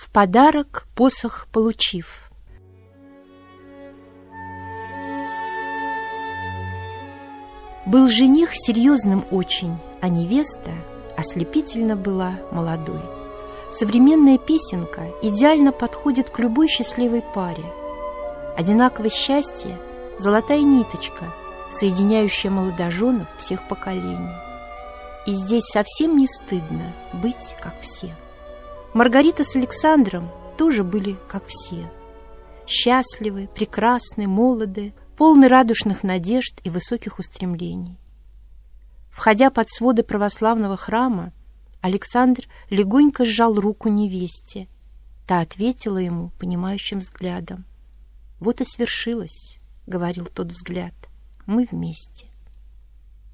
В подарок посох получив. Был жених серьезным очень, а невеста ослепительно была молодой. Современная песенка идеально подходит к любой счастливой паре. Одинаковое счастье – золотая ниточка, соединяющая молодоженов всех поколений. И здесь совсем не стыдно быть как все. Маргарита с Александром тоже были как все. Счастливы, прекрасны, молоды, полны радушных надежд и высоких устремлений. Входя под своды православного храма, Александр легонько сжал руку невесте. Та ответила ему понимающим взглядом. «Вот и свершилось», — говорил тот взгляд, — «мы вместе».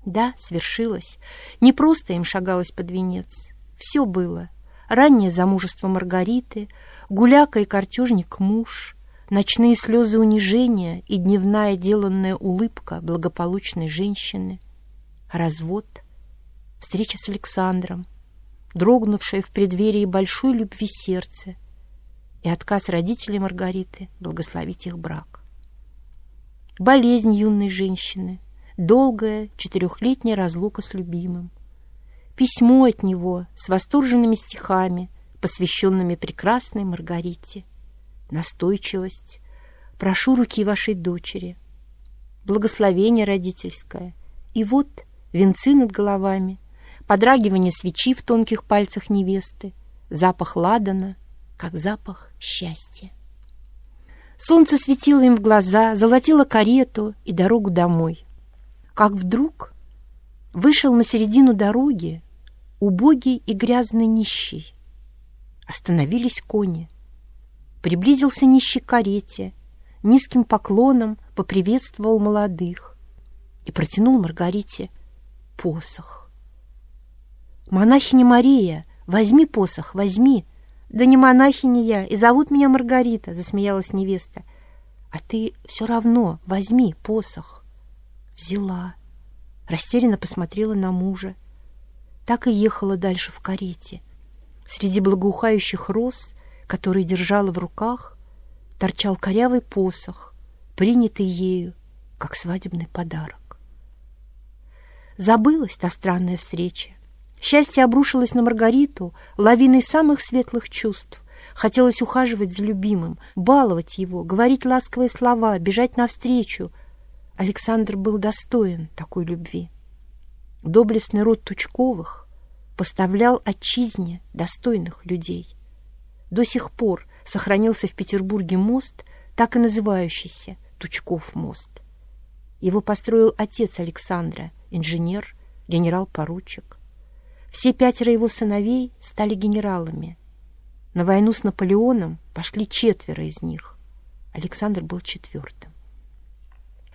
Да, свершилось. Не просто им шагалось под венец. Все было. Раннее замужество Маргариты, гуляка и картежник муж, ночные слезы унижения и дневная деланная улыбка благополучной женщины, развод, встреча с Александром, дрогнувшее в преддверии большой любви сердце и отказ родителей Маргариты благословить их брак. Болезнь юной женщины, долгая четырехлетняя разлука с любимым, письмо от него с восторженными стихами, посвященными прекрасной Маргарите, настойчивость, прошу руки вашей дочери, благословение родительское, и вот венцы над головами, подрагивание свечи в тонких пальцах невесты, запах ладана, как запах счастья. Солнце светило им в глаза, золотило карету и дорогу домой. Как вдруг вышел на середину дороги убогий и грязный нищий. Остановились кони. Приблизился нищий к карете, низким поклоном поприветствовал молодых и протянул Маргарите посох. «Монахиня Мария, возьми посох, возьми!» «Да не монахиня я, и зовут меня Маргарита», — засмеялась невеста. «А ты все равно возьми посох». Взяла. Растерянно посмотрела на мужа. Так и ехала дальше в карете. Среди благоухающих роз, которые держала в руках, торчал корявый посох, принятый ею, как свадебный подарок. Забылась та странная встреча. Счастье обрушилось на Маргариту лавиной самых светлых чувств. Хотелось ухаживать за любимым, баловать его, говорить ласковые слова, бежать навстречу. Александр был достоин такой любви. Доблестный род Тучковых поставлял отчизне достойных людей. До сих пор сохранился в Петербурге мост, так и называющийся Тучков мост. Его построил отец Александра, инженер, генерал-поручик. Все пятеро его сыновей стали генералами. На войну с Наполеоном пошли четверо из них. Александр был четвертым.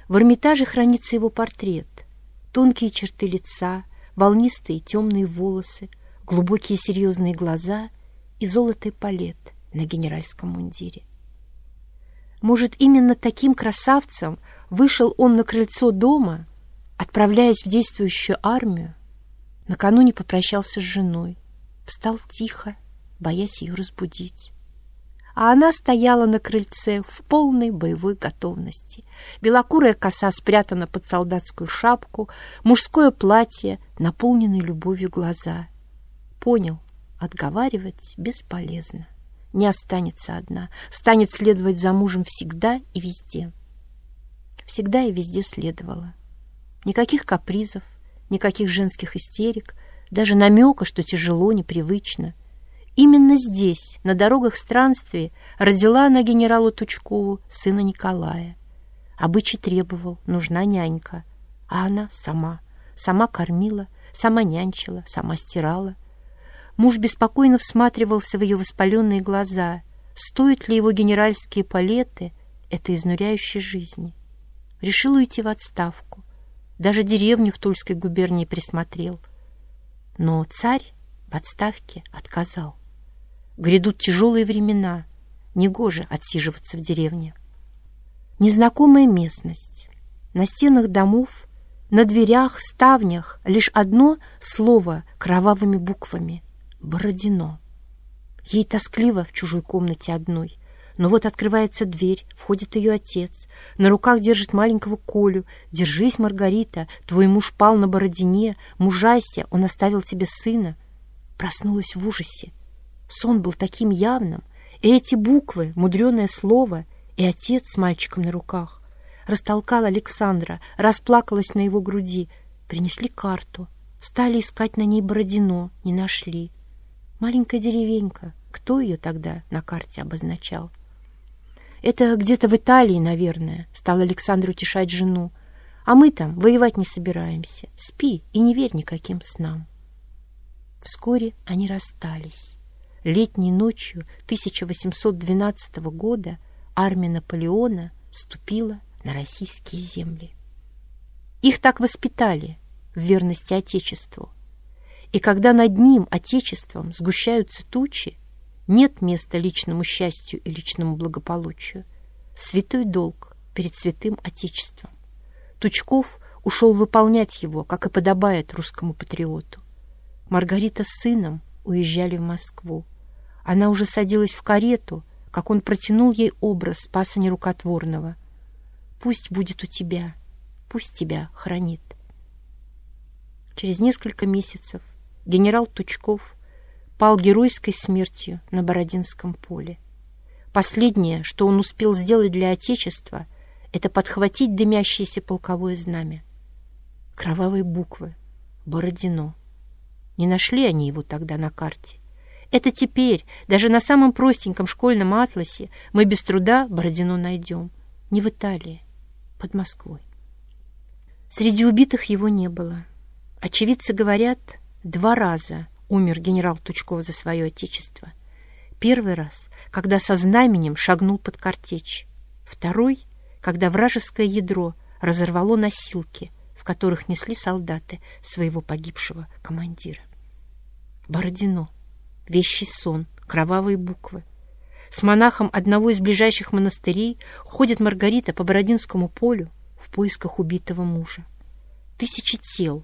В Эрмитаже хранится его портрет. Тонкие черты лица, волнистые темные волосы, глубокие серьезные глаза и золотый палет на генеральском мундире. Может, именно таким красавцем вышел он на крыльцо дома, отправляясь в действующую армию, накануне попрощался с женой, встал тихо, боясь ее разбудить. А она стояла на крыльце в полной боевой готовности. Белокурая коса спрятана под солдатскую шапку, мужское платье, наполненные любовью глаза. Понял, отговаривать бесполезно. Не останется одна, станет следовать за мужем всегда и везде. Всегда и везде следовала. Никаких капризов, никаких женских истерик, даже намека, что тяжело, непривычно. Именно здесь, на дорогах странствий, родила она генералу Тучкову сына Николая. Обычай требовал, нужна нянька, а она сама. Сама кормила, сама нянчила, сама стирала. Муж беспокойно всматривался в ее воспаленные глаза. Стоят ли его генеральские палеты этой изнуряющей жизни? Решил уйти в отставку. Даже деревню в Тульской губернии присмотрел. Но царь в отставке отказал. Грядут тяжелые времена, негоже отсиживаться в деревне. Незнакомая местность. На стенах домов, на дверях, ставнях лишь одно слово кровавыми буквами — Бородино. Ей тоскливо в чужой комнате одной. Но вот открывается дверь, входит ее отец. На руках держит маленького Колю. «Держись, Маргарита, твой муж пал на Бородине. Мужайся, он оставил тебе сына». Проснулась в ужасе. Сон был таким явным. И эти буквы, мудреное слово, и отец с мальчиком на руках. Растолкала Александра, расплакалась на его груди. Принесли карту. Стали искать на ней Бородино, не нашли. Маленькая деревенька. Кто ее тогда на карте обозначал? Это где-то в Италии, наверное, стал Александр утешать жену. А мы там воевать не собираемся. Спи и не верь никаким снам. Вскоре они расстались. Летней ночью 1812 года армия Наполеона ступила на российские земли. Их так воспитали в верности Отечеству. И когда над ним, Отечеством, сгущаются тучи, нет места личному счастью и личному благополучию. Святой долг перед святым Отечеством. Тучков ушел выполнять его, как и подобает русскому патриоту. Маргарита с сыном уезжали в Москву. Она уже садилась в карету, как он протянул ей образ Спаса Нерукотворного. «Пусть будет у тебя, пусть тебя хранит». Через несколько месяцев генерал Тучков пал геройской смертью на Бородинском поле. Последнее, что он успел сделать для Отечества, это подхватить дымящееся полковое знамя. Кровавые буквы. Бородино. Не нашли они его тогда на карте. Это теперь, даже на самом простеньком школьном атласе, мы без труда Бородино найдем. Не в Италии, под Москвой. Среди убитых его не было. Очевидцы говорят, два раза умер генерал Тучков за свое отечество. Первый раз, когда со знаменем шагнул под картечь. Второй, когда вражеское ядро разорвало носилки, в которых несли солдаты своего погибшего командира. Бородино, вещий сон, кровавые буквы. С монахом одного из ближайших монастырей ходит Маргарита по Бородинскому полю в поисках убитого мужа. Тысячи тел,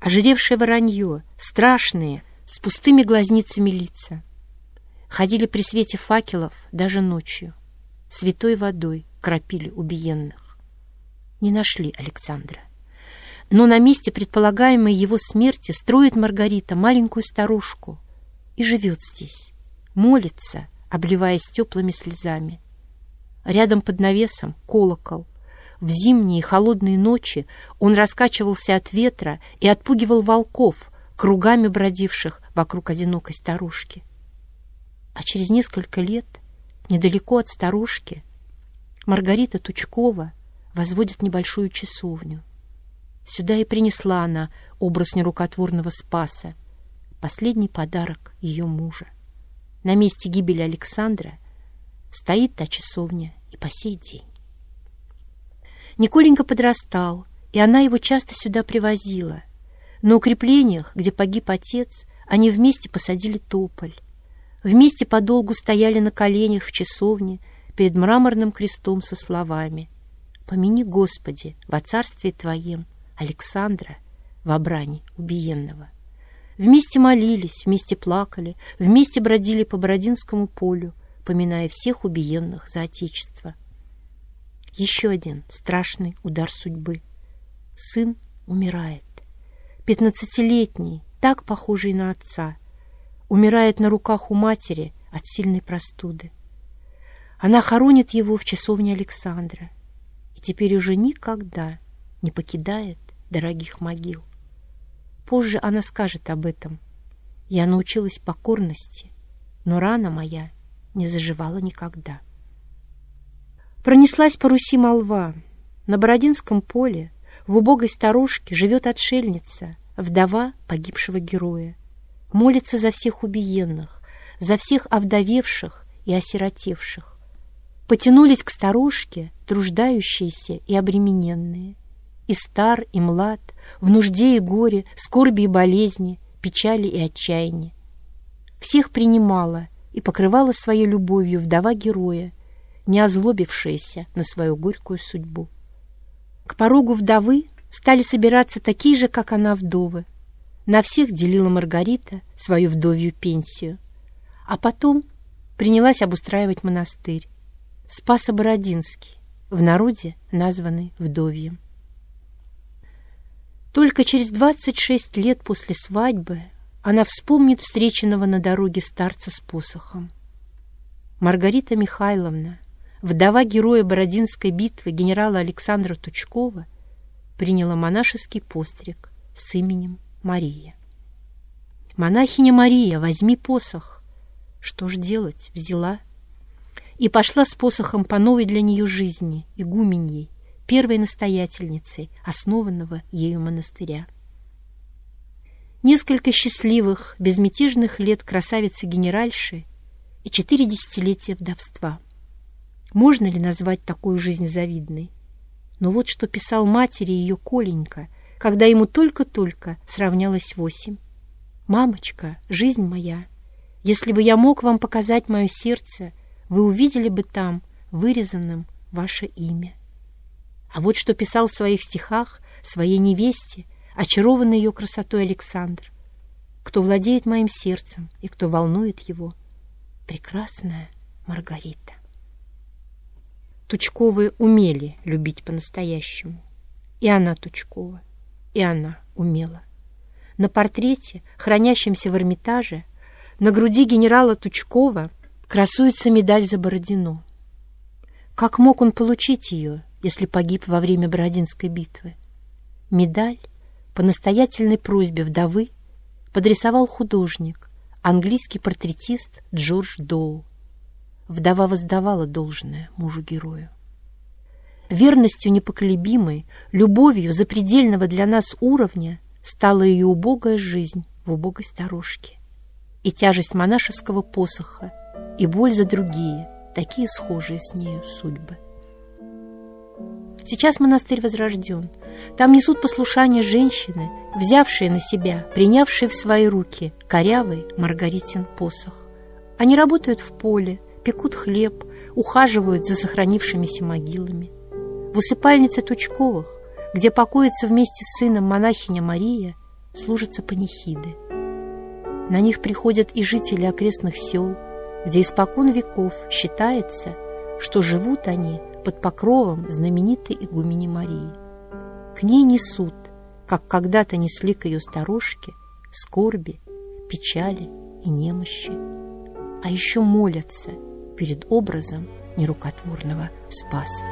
ожиревшее воронье, страшные, с пустыми глазницами лица. Ходили при свете факелов даже ночью. Святой водой кропили убиенных. Не нашли Александра. Но на месте предполагаемой его смерти строит Маргарита маленькую старушку и живет здесь, молится, обливаясь теплыми слезами. Рядом под навесом колокол. В зимние холодные ночи он раскачивался от ветра и отпугивал волков — кругами бродивших вокруг одинокой старушки. А через несколько лет, недалеко от старушки, Маргарита Тучкова возводит небольшую часовню. Сюда и принесла она образ нерукотворного Спаса, последний подарок ее мужа. На месте гибели Александра стоит та часовня и по сей день. Николенька подрастал, и она его часто сюда привозила, на укреплениях, где погиб отец, они вместе посадили тополь. Вместе подолгу стояли на коленях в часовне перед мраморным крестом со словами «Помяни, Господи, во царстве Твоем Александра в обране убиенного». Вместе молились, вместе плакали, вместе бродили по Бородинскому полю, поминая всех убиенных за Отечество. Еще один страшный удар судьбы. Сын умирает пятнадцатилетний, так похожий на отца, умирает на руках у матери от сильной простуды. Она хоронит его в часовне Александра и теперь уже никогда не покидает дорогих могил. Позже она скажет об этом. Я научилась покорности, но рана моя не заживала никогда. Пронеслась по Руси молва. На Бородинском поле в убогой старушке живет отшельница, вдова погибшего героя. Молится за всех убиенных, за всех овдовевших и осиротевших. Потянулись к старушке труждающиеся и обремененные. И стар, и млад, в нужде и горе, скорби и болезни, печали и отчаяние. Всех принимала и покрывала своей любовью вдова героя, не озлобившаяся на свою горькую судьбу. К порогу вдовы стали собираться такие же, как она, вдовы. На всех делила Маргарита свою вдовью пенсию. а потом принялась обустраивать монастырь Спасо-Бородинский, в народе названный Вдовьем. Только через 26 лет после свадьбы она вспомнит встреченного на дороге старца с посохом. Маргарита Михайловна, вдова героя Бородинской битвы генерала Александра Тучкова, приняла монашеский постриг с именем Мария. «Монахиня Мария, возьми посох!» Что ж делать? Взяла. И пошла с посохом по новой для нее жизни, игуменьей, первой настоятельницей основанного ею монастыря. Несколько счастливых, безмятежных лет красавицы-генеральши и четыре десятилетия вдовства. Можно ли назвать такую жизнь завидной? Но вот что писал матери ее Коленька, когда ему только-только сравнялось восемь. «Мамочка, жизнь моя, если бы я мог вам показать мое сердце, вы увидели бы там вырезанным ваше имя». А вот что писал в своих стихах своей невесте, очарованный ее красотой Александр. «Кто владеет моим сердцем и кто волнует его? Прекрасная Маргарита». Тучковы умели любить по-настоящему. И она Тучкова, и она умела. На портрете, хранящемся в Эрмитаже, на груди генерала Тучкова красуется медаль за Бородино. Как мог он получить ее, если погиб во время Бородинской битвы? Медаль по настоятельной просьбе вдовы подрисовал художник, английский портретист Джордж Доу вдова воздавала должное мужу-герою. Верностью непоколебимой, любовью запредельного для нас уровня стала ее убогая жизнь в убогой сторожке. И тяжесть монашеского посоха, и боль за другие, такие схожие с нею судьбы. Сейчас монастырь возрожден. Там несут послушание женщины, взявшие на себя, принявшие в свои руки корявый Маргаритин посох. Они работают в поле, пекут хлеб, ухаживают за сохранившимися могилами. В усыпальнице Тучковых, где покоится вместе с сыном монахиня Мария, служатся панихиды. На них приходят и жители окрестных сел, где испокон веков считается, что живут они под покровом знаменитой игумени Марии. К ней несут, как когда-то несли к ее сторожке, скорби, печали и немощи, а еще молятся – перед образом нерукотворного Спаса.